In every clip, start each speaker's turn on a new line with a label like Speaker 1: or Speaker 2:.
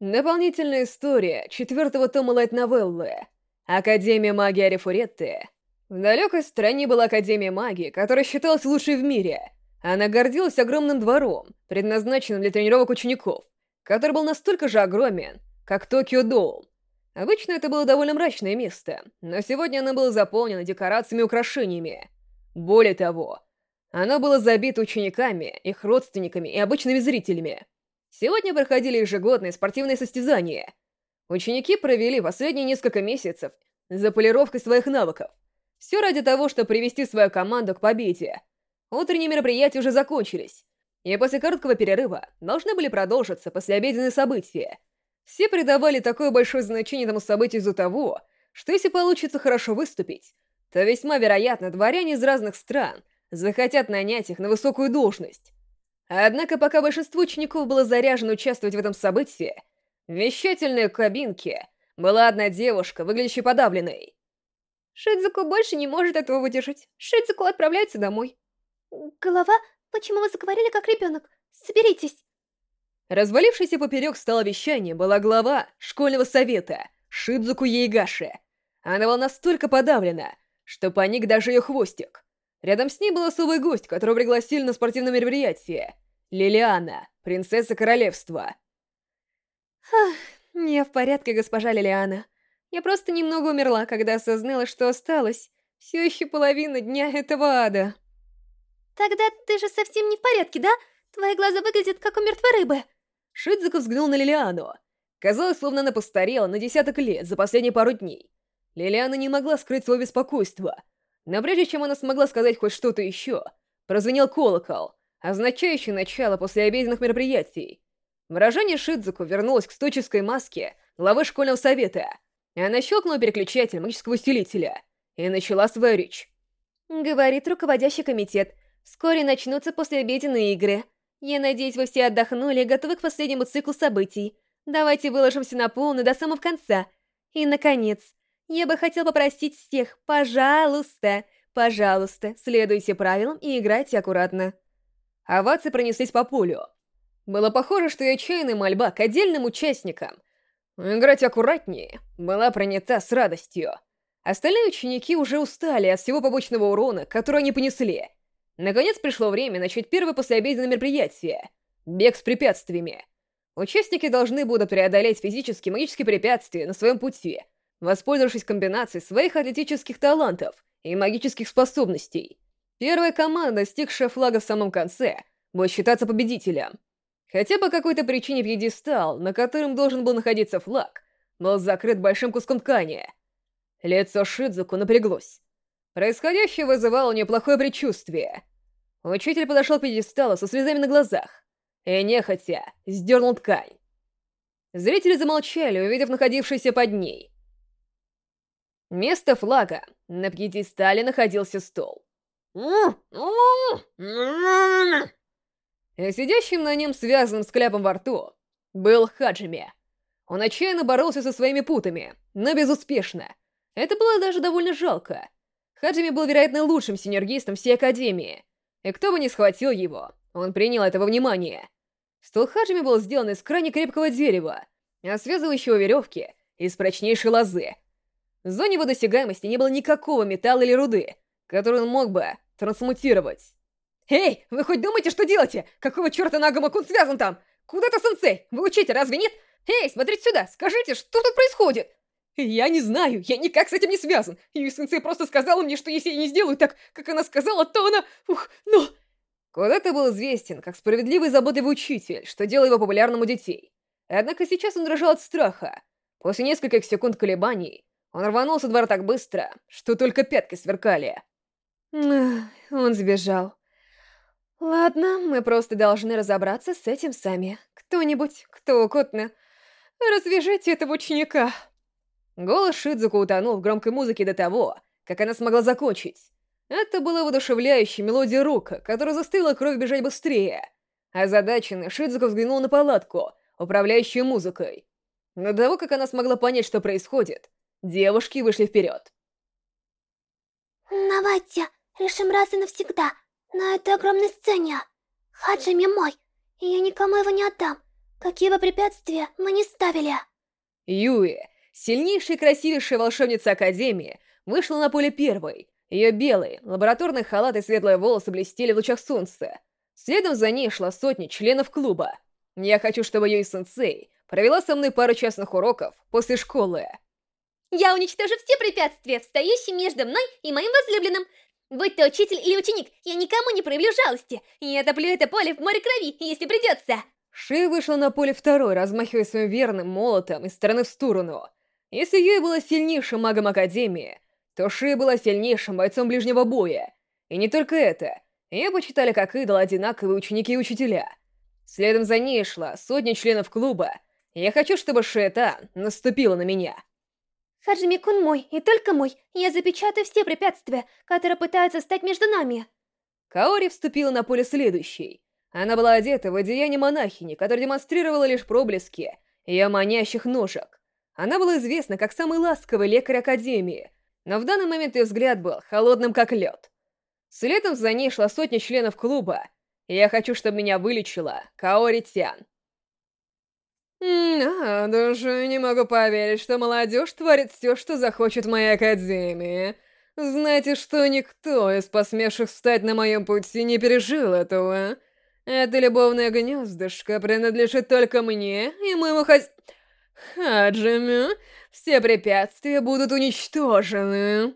Speaker 1: Дополнительная история четвертого тома лайт-новеллы «Академия магии Арифуретты». В далекой стране была Академия магии, которая считалась лучшей в мире. Она гордилась огромным двором, предназначенным для тренировок учеников, который был настолько же огромен, как Токио Доум. Обычно это было довольно мрачное место, но сегодня оно было заполнено декорациями и украшениями. Более того, оно было забито учениками, их родственниками и обычными зрителями. Сегодня проходили ежегодные спортивные состязания. Ученики провели последние несколько месяцев за полировкой своих навыков. Все ради того, чтобы привести свою команду к победе. Утренние мероприятия уже закончились, и после короткого перерыва должны были продолжиться послеобеденные события. Все придавали такое большое значение этому событию из-за того, что если получится хорошо выступить, то весьма вероятно дворяне из разных стран захотят нанять их на высокую должность. Однако пока большинство учеников было заряжено участвовать в этом событии, в вещательной кабинке была одна девушка, выглядящая подавленной.
Speaker 2: Шидзуку больше не может этого выдержать. Шидзуку отправляется домой. Голова, почему вы заговорили как ребенок? Соберитесь.
Speaker 1: Развалившийся поперек стола вещания была глава школьного совета Шидзуку Ейгаши. Она была настолько подавлена, что паник даже ее хвостик. Рядом с ней был особый гость, которого пригласили на спортивное мероприятие. Лилиана, принцесса королевства.
Speaker 2: Ах, я в порядке, госпожа Лилиана. Я просто немного умерла, когда осознала, что осталось все еще половина дня этого ада. Тогда ты же совсем не в порядке, да? Твои глаза выглядят как у мертвой рыбы.
Speaker 1: Шидзука взглянул на Лилиану. Казалось, словно она постарела на десяток лет за последние пару дней. Лилиана не могла скрыть свое беспокойство. Но прежде чем она смогла сказать хоть что-то еще, прозвенел колокол, означающий начало послеобеденных мероприятий. Выражение Шидзуку вернулось к стойческой маске главы школьного совета — она щелкнула переключатель магического усилителя и начала свою речь.
Speaker 2: Говорит руководящий комитет. Вскоре начнутся послеобеденные игры. Я надеюсь, вы все отдохнули и готовы к последнему циклу событий. Давайте выложимся на полную до самого конца. И, наконец, я бы хотел попросить всех, пожалуйста, пожалуйста, следуйте правилам и играйте аккуратно.
Speaker 1: Овации пронеслись по полю. Было похоже, что и отчаянная мольба к отдельным участникам Играть аккуратнее была принята с радостью. Остальные ученики уже устали от всего побочного урона, который они понесли. Наконец пришло время начать первое послеобеденное мероприятие — бег с препятствиями. Участники должны будут преодолеть физические и магические препятствия на своем пути, воспользовавшись комбинацией своих атлетических талантов и магических способностей. Первая команда, достигшая флага в самом конце, будет считаться победителем. Хотя по какой-то причине пьедестал, на котором должен был находиться флаг, был закрыт большим куском ткани. Лицо Шидзуку напряглось. Происходящее вызывало неплохое предчувствие. Учитель подошел к пьедесталу со слезами на глазах и, нехотя, сдернул ткань. Зрители замолчали, увидев находившийся под ней. Место флага. На пьедестале находился стол. И сидящим на нем связанным с кляпом во рту был Хаджими. Он отчаянно боролся со своими путами, но безуспешно. Это было даже довольно жалко. Хаджими был, вероятно, лучшим синергистом всей Академии. И кто бы ни схватил его, он принял этого внимания. Стол Хаджими был сделан из крайне крепкого дерева, а связывающего веревки — из прочнейшей лозы. В зоне его досягаемости не было никакого металла или руды, который он мог бы трансмутировать. «Эй, вы хоть думаете, что делаете? Какого черта Нагама-кун связан там? Куда-то сенсей? Вы учите, разве нет? Эй, смотрите сюда, скажите, что тут происходит?» «Я не знаю, я никак с этим не связан. Юй сенсей просто сказала мне, что если я не сделаю так, как она сказала, то она... Ух, ну...» Куда-то был известен, как справедливый заботливый учитель, что делал его популярным у детей. Однако сейчас он дрожал от страха. После нескольких секунд колебаний он рванулся двор так быстро, что только пятки сверкали. Он сбежал. Ладно, мы просто должны разобраться с этим сами. Кто-нибудь, кто угодно, развяжите этого ученика. Голос Шидзуку утонул в громкой музыке до того, как она смогла закончить. Это была воодушевляющая мелодия рука, которая заставила кровь бежать быстрее. Озадаченный Шидзуку взглянул на палатку, управляющую музыкой. Но до того, как она смогла понять, что происходит, девушки вышли вперед.
Speaker 3: «Давайте решим раз и навсегда, на этой огромной сцене. Хаджими мой, и я никому его не отдам.
Speaker 2: Какие бы препятствия мы не ставили.
Speaker 1: Юи, сильнейшая и красивейшая волшебница Академии, вышла на поле первой. Ее белый, лабораторный халат и светлые волосы блестели в лучах солнца. Следом за ней шла сотня членов клуба. Я хочу, чтобы Юи-сенсей провела со мной пару частных уроков после школы.
Speaker 2: Я уничтожу все препятствия, встающие между мной и моим возлюбленным. Будь ты учитель или ученик, я никому не проявлю жалости. Я топлю это поле в море крови, если придется.
Speaker 1: Ши вышла на поле второй, размахивая своим верным молотом из стороны в сторону. Если Юй была сильнейшим магом Академии, то Ши была сильнейшим бойцом ближнего боя. И не только это. Ее почитали как идол одинаковые ученики и учителя. Следом за ней шла сотня членов клуба. Я хочу, чтобы Шиэта наступила на меня.
Speaker 2: Хаджими-кун мой, и только мой. Я запечатаю все препятствия, которые пытаются стать между нами.
Speaker 1: Каори вступила на поле следующей. Она была одета в одеяние монахини, которое демонстрировало лишь проблески ее манящих ножек. Она была известна как самый ласковый лекарь Академии, но в данный момент ее взгляд был холодным как лед. Следом за ней шла сотня членов клуба, я хочу, чтобы меня вылечила Каори Тян. А, даже не могу поверить, что молодежь творит все, что захочет в моей академии. Знаете, что никто из посмевших встать на моем пути не пережил этого. Это любовное гнездышко принадлежит только мне и моему хозя... Хаджими. Все препятствия будут уничтожены.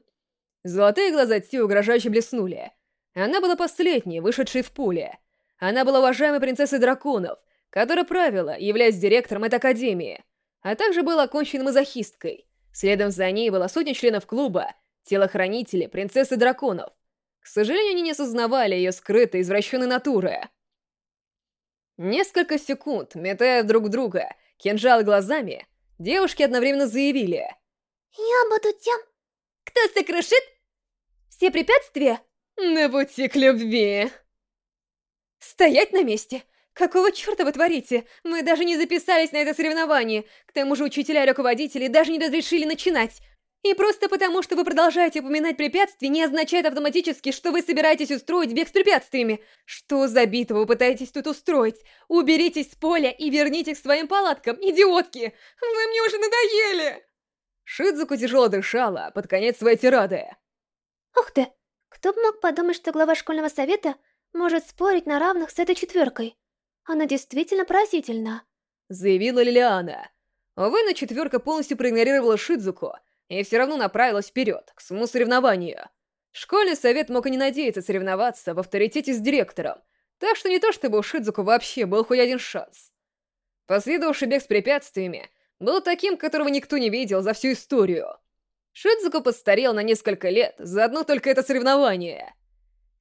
Speaker 1: Золотые глаза Ти угрожающе блеснули. Она была последней, вышедшей в пуле. Она была уважаемой принцессой драконов — которая правила, являясь директором этой академии, а также была оконченной мазохисткой. Следом за ней была сотня членов клуба, телохранители, принцессы драконов. К сожалению, они не осознавали ее скрытой, извращенной натуры. Несколько секунд, метая друг друга, кинжалы глазами, девушки одновременно заявили.
Speaker 2: «Я буду тем, кто сокрушит все препятствия
Speaker 1: на пути к любви».
Speaker 2: «Стоять на месте! Какого черта вы творите? Мы даже не записались на это соревнование. К тому же учителя и руководители даже не разрешили начинать. И просто потому, что вы продолжаете упоминать препятствия, не означает автоматически, что вы собираетесь устроить бег с препятствиями. Что за битву вы пытаетесь тут устроить? Уберитесь с поля и вернитесь к своим палаткам, идиотки! Вы мне уже надоели!
Speaker 1: Шидзуку тяжело дышала под конец своей тирады.
Speaker 2: Ух ты! Кто бы мог подумать, что глава школьного совета может спорить на равных с этой четверкой? Она действительно поразительна», —
Speaker 1: заявила Лилиана. Увы, но четверка полностью проигнорировала Шидзуку и все равно направилась вперед, к своему соревнованию. Школьный совет мог и не надеяться соревноваться в авторитете с директором, так что не то чтобы у Шидзуку вообще был хоть один шанс. Последовавший бег с препятствиями был таким, которого никто не видел за всю историю. Шидзуку постарел на несколько лет за одно только это соревнование.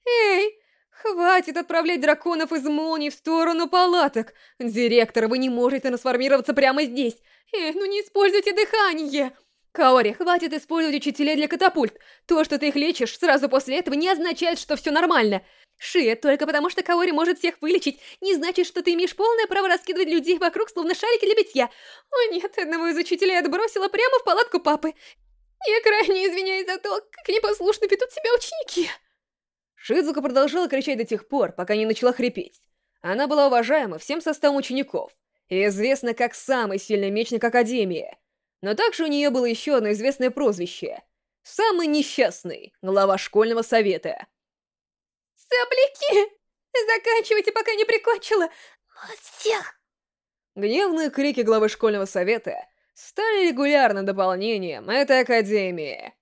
Speaker 2: «Эй, «Хватит отправлять драконов из молний в сторону палаток! Директор, вы не можете трансформироваться прямо здесь! Эх, ну не используйте дыхание!» «Каори, хватит использовать учителей для катапульт! То, что ты их лечишь сразу после этого, не означает, что все нормально! Шия, только потому что Каори может всех вылечить, не значит, что ты имеешь полное право раскидывать людей вокруг, словно шарики для битья! О нет, одного из учителей отбросила прямо в палатку папы! Я крайне извиняюсь за то, как непослушно ведут себя ученики!»
Speaker 1: Шидзука продолжала кричать до тех пор, пока не начала хрипеть. Она была уважаема всем составом учеников и известна как самый сильный мечник Академии. Но также у нее было еще одно известное прозвище — «Самый несчастный» глава школьного совета.
Speaker 2: «Сопляки! Заканчивайте, пока не прикончила! Вас всех!»
Speaker 1: Гневные крики главы школьного совета стали регулярным дополнением этой Академии.